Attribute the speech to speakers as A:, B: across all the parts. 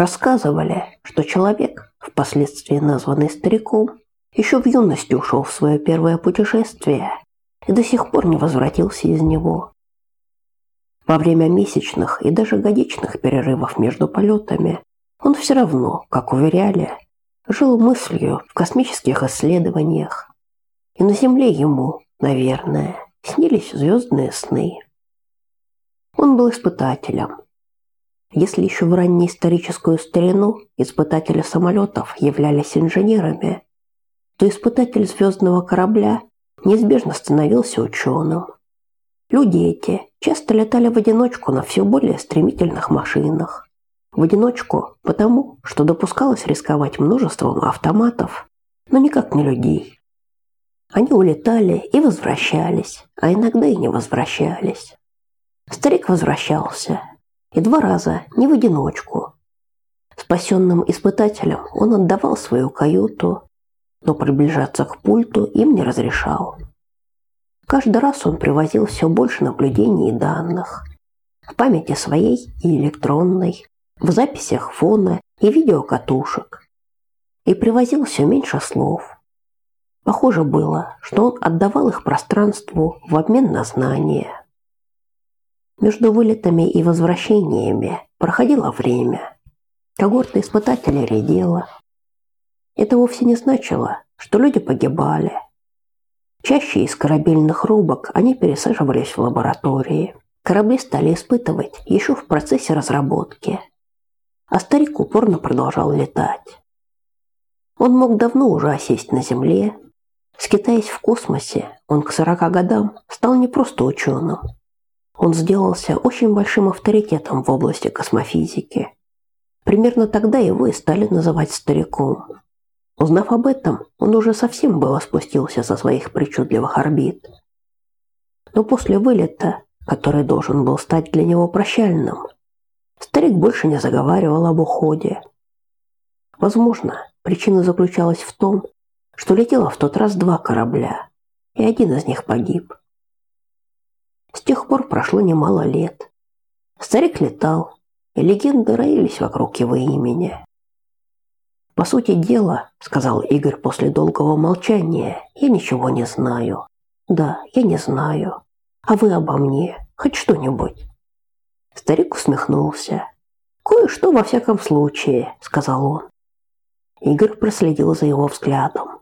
A: Рассказывали, что человек, впоследствии названный стариком, еще в юности ушел в свое первое путешествие и до сих пор не возвратился из него. Во время месячных и даже годичных перерывов между полетами он все равно, как уверяли, жил мыслью в космических исследованиях. И на Земле ему, наверное, снились звездные сны. Он был испытателем. Если еще в раннюю историческую старину испытатели самолетов являлись инженерами, то испытатель звездного корабля неизбежно становился ученым. Люди эти часто летали в одиночку на все более стремительных машинах. В одиночку потому, что допускалось рисковать множеством автоматов, но никак не людей. Они улетали и возвращались, а иногда и не возвращались. Старик возвращался, и два раза, не в одиночку. Спасенным испытателям он отдавал свою каюту, но приближаться к пульту им не разрешал. Каждый раз он привозил все больше наблюдений и данных. В памяти своей и электронной, в записях фона и видеокатушек. И привозил все меньше слов. Похоже было, что он отдавал их пространству в обмен на знания. Между вылетами и возвращениями проходило время. Когорта испытателей редела. Это вовсе не значило, что люди погибали – Чаще из корабельных рубок они пересаживались в лаборатории. Корабли стали испытывать еще в процессе разработки. А старик упорно продолжал летать. Он мог давно уже осесть на Земле. Скитаясь в космосе, он к 40 годам стал не просто ученым. Он сделался очень большим авторитетом в области космофизики. Примерно тогда его и стали называть стариком. Узнав об этом, он уже совсем было спустился со своих причудливых орбит. Но после вылета, который должен был стать для него прощальным, старик больше не заговаривал об уходе. Возможно, причина заключалась в том, что летело в тот раз два корабля, и один из них погиб. С тех пор прошло немало лет. Старик летал, и легенды роились вокруг его имени. По сути дела, сказал Игорь после долгого молчания, я ничего не знаю. Да, я не знаю. А вы обо мне хоть что-нибудь? Старик усмехнулся. Кое-что во всяком случае, сказал он. Игорь проследил за его взглядом.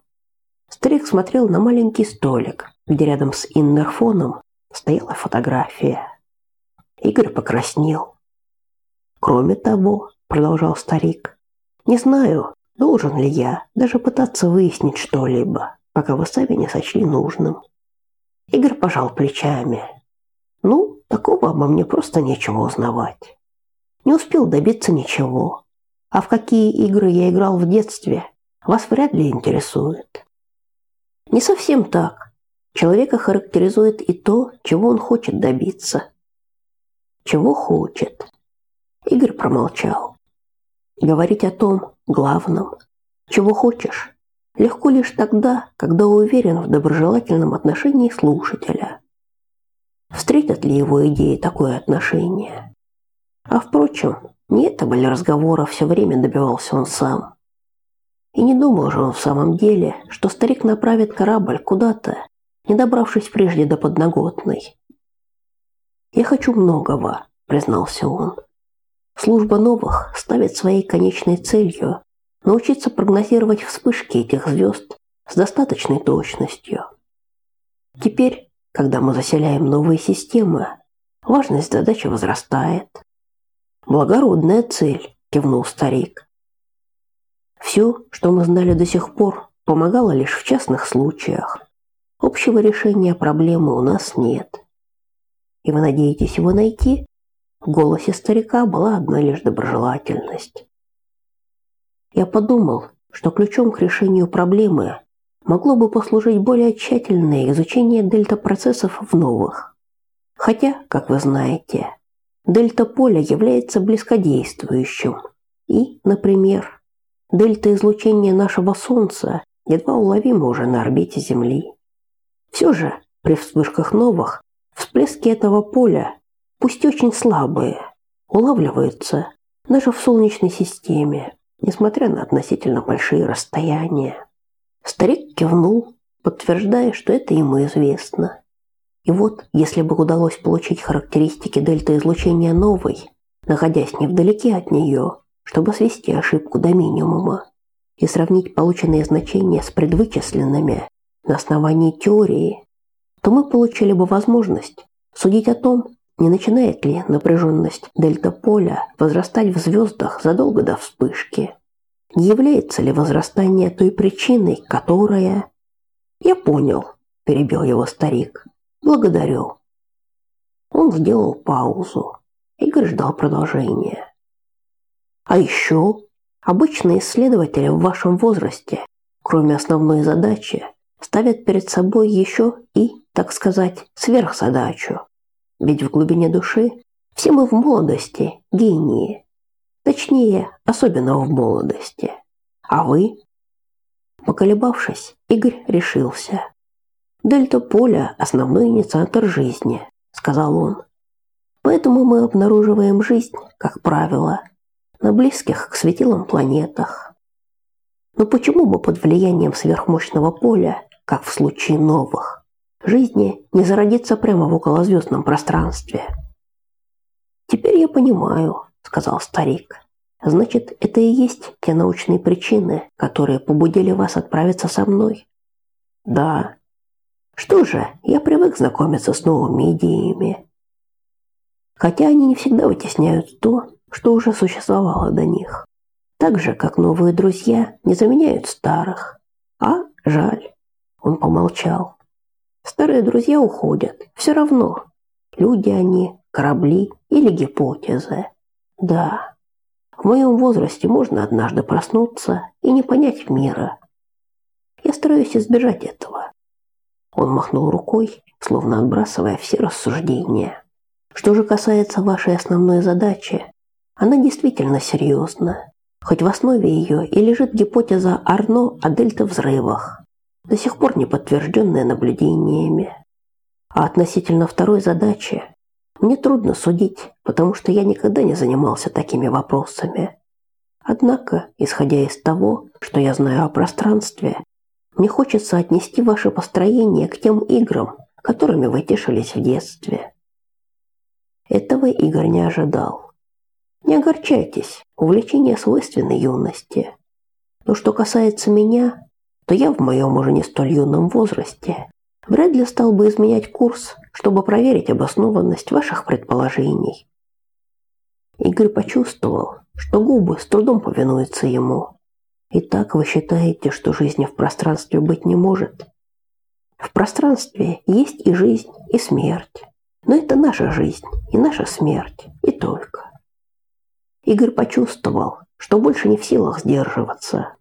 A: Старик смотрел на маленький столик, где рядом с иннерфоном стояла фотография. Игорь покраснел. Кроме того, продолжал старик, не знаю, Должен ли я даже пытаться выяснить что-либо, пока вы сами не сочли нужным? Игорь пожал плечами. Ну, такого обо мне просто нечего узнавать. Не успел добиться ничего. А в какие игры я играл в детстве, вас вряд ли интересует. Не совсем так. Человека характеризует и то, чего он хочет добиться. Чего хочет. Игорь промолчал. Говорить о том, главном, чего хочешь, легко лишь тогда, когда уверен в доброжелательном отношении слушателя. Встретят ли его идеи такое отношение? А впрочем, не этого ли разговора все время добивался он сам? И не думал же он в самом деле, что старик направит корабль куда-то, не добравшись прежде до подноготной. «Я хочу многого», — признался он. Служба новых ставит своей конечной целью научиться прогнозировать вспышки этих звезд с достаточной точностью. Теперь, когда мы заселяем новые системы, важность задачи возрастает. Благородная цель, кивнул старик. Все, что мы знали до сих пор, помогало лишь в частных случаях. Общего решения проблемы у нас нет. И вы надеетесь его найти? В голосе старика была одна лишь доброжелательность. Я подумал, что ключом к решению проблемы могло бы послужить более тщательное изучение дельта-процессов в новых. Хотя, как вы знаете, дельта-поле является близкодействующим. И, например, дельта-излучение нашего Солнца едва уловимо уже на орбите Земли. Все же, при вспышках новых, всплески этого поля пусть очень слабые, улавливаются, Даже в Солнечной системе, несмотря на относительно большие расстояния. Старик кивнул, подтверждая, что это ему известно. И вот, если бы удалось получить характеристики дельта-излучения новой, находясь невдалеке от нее, чтобы свести ошибку до минимума и сравнить полученные значения с предвычисленными на основании теории, то мы получили бы возможность судить о том, не начинает ли напряженность дельта-поля возрастать в звездах задолго до вспышки. Не является ли возрастание той причиной, которая... Я понял, перебил его старик. Благодарю. Он сделал паузу. Игорь ждал продолжения. А еще обычные исследователи в вашем возрасте, кроме основной задачи, ставят перед собой еще и, так сказать, сверхзадачу. Ведь в глубине души все мы в молодости гении. Точнее, особенно в молодости. А вы? Поколебавшись, Игорь решился. Дельта поля – основной инициатор жизни, сказал он. Поэтому мы обнаруживаем жизнь, как правило, на близких к светилам планетах. Но почему бы под влиянием сверхмощного поля, как в случае новых, жизни не зародиться прямо в околозвездном пространстве? Теперь я понимаю, сказал старик. Значит, это и есть те научные причины, которые побудили вас отправиться со мной. Да. Что же, я привык знакомиться с новыми идеями. Хотя они не всегда вытесняют то, что уже существовало до них. Так же, как новые друзья не заменяют старых. А жаль. Он помолчал. Старые друзья уходят. Все равно. Люди они, корабли или гипотезы. Да. В моем возрасте можно однажды проснуться и не понять мира. Я стараюсь избежать этого. Он махнул рукой, словно отбрасывая все рассуждения. Что же касается вашей основной задачи, она действительно серьезна. Хоть в основе ее и лежит гипотеза Арно о дельта-взрывах, до сих пор не подтвержденная наблюдениями. А относительно второй задачи мне трудно судить, потому что я никогда не занимался такими вопросами. Однако, исходя из того, что я знаю о пространстве, мне хочется отнести ваше построение к тем играм, которыми вы тешились в детстве. Этого Игорь не ожидал. Не огорчайтесь, увлечение свойственно юности. Но что касается меня, то я в моем уже не столь юном возрасте вряд ли стал бы изменять курс, чтобы проверить обоснованность ваших предположений. Игорь почувствовал, что губы с трудом повинуются ему. Итак, вы считаете, что жизни в пространстве быть не может? В пространстве есть и жизнь, и смерть. Но это наша жизнь и наша смерть, и только. Игорь почувствовал, что больше не в силах сдерживаться.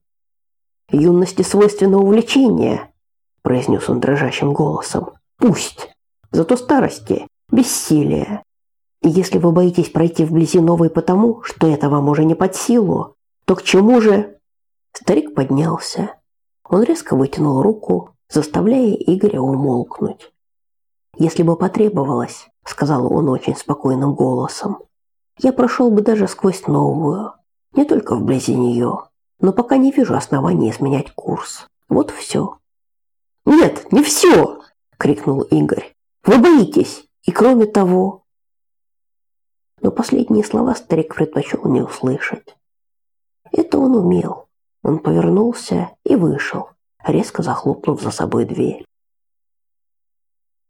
A: «Юности свойственно увлечение», – произнес он дрожащим голосом. «Пусть. Зато старости – бессилие. И если вы боитесь пройти вблизи новой потому, что это вам уже не под силу, то к чему же...» Старик поднялся. Он резко вытянул руку, заставляя Игоря умолкнуть. «Если бы потребовалось», – сказал он очень спокойным голосом, я прошел бы даже сквозь новую, не только вблизи нее, но пока не вижу оснований изменять курс. Вот все. «Нет, не все!» – крикнул Игорь. «Вы боитесь! И кроме того...» Но последние слова старик предпочел не услышать. Это он умел. Он повернулся и вышел, резко захлопнув за собой дверь.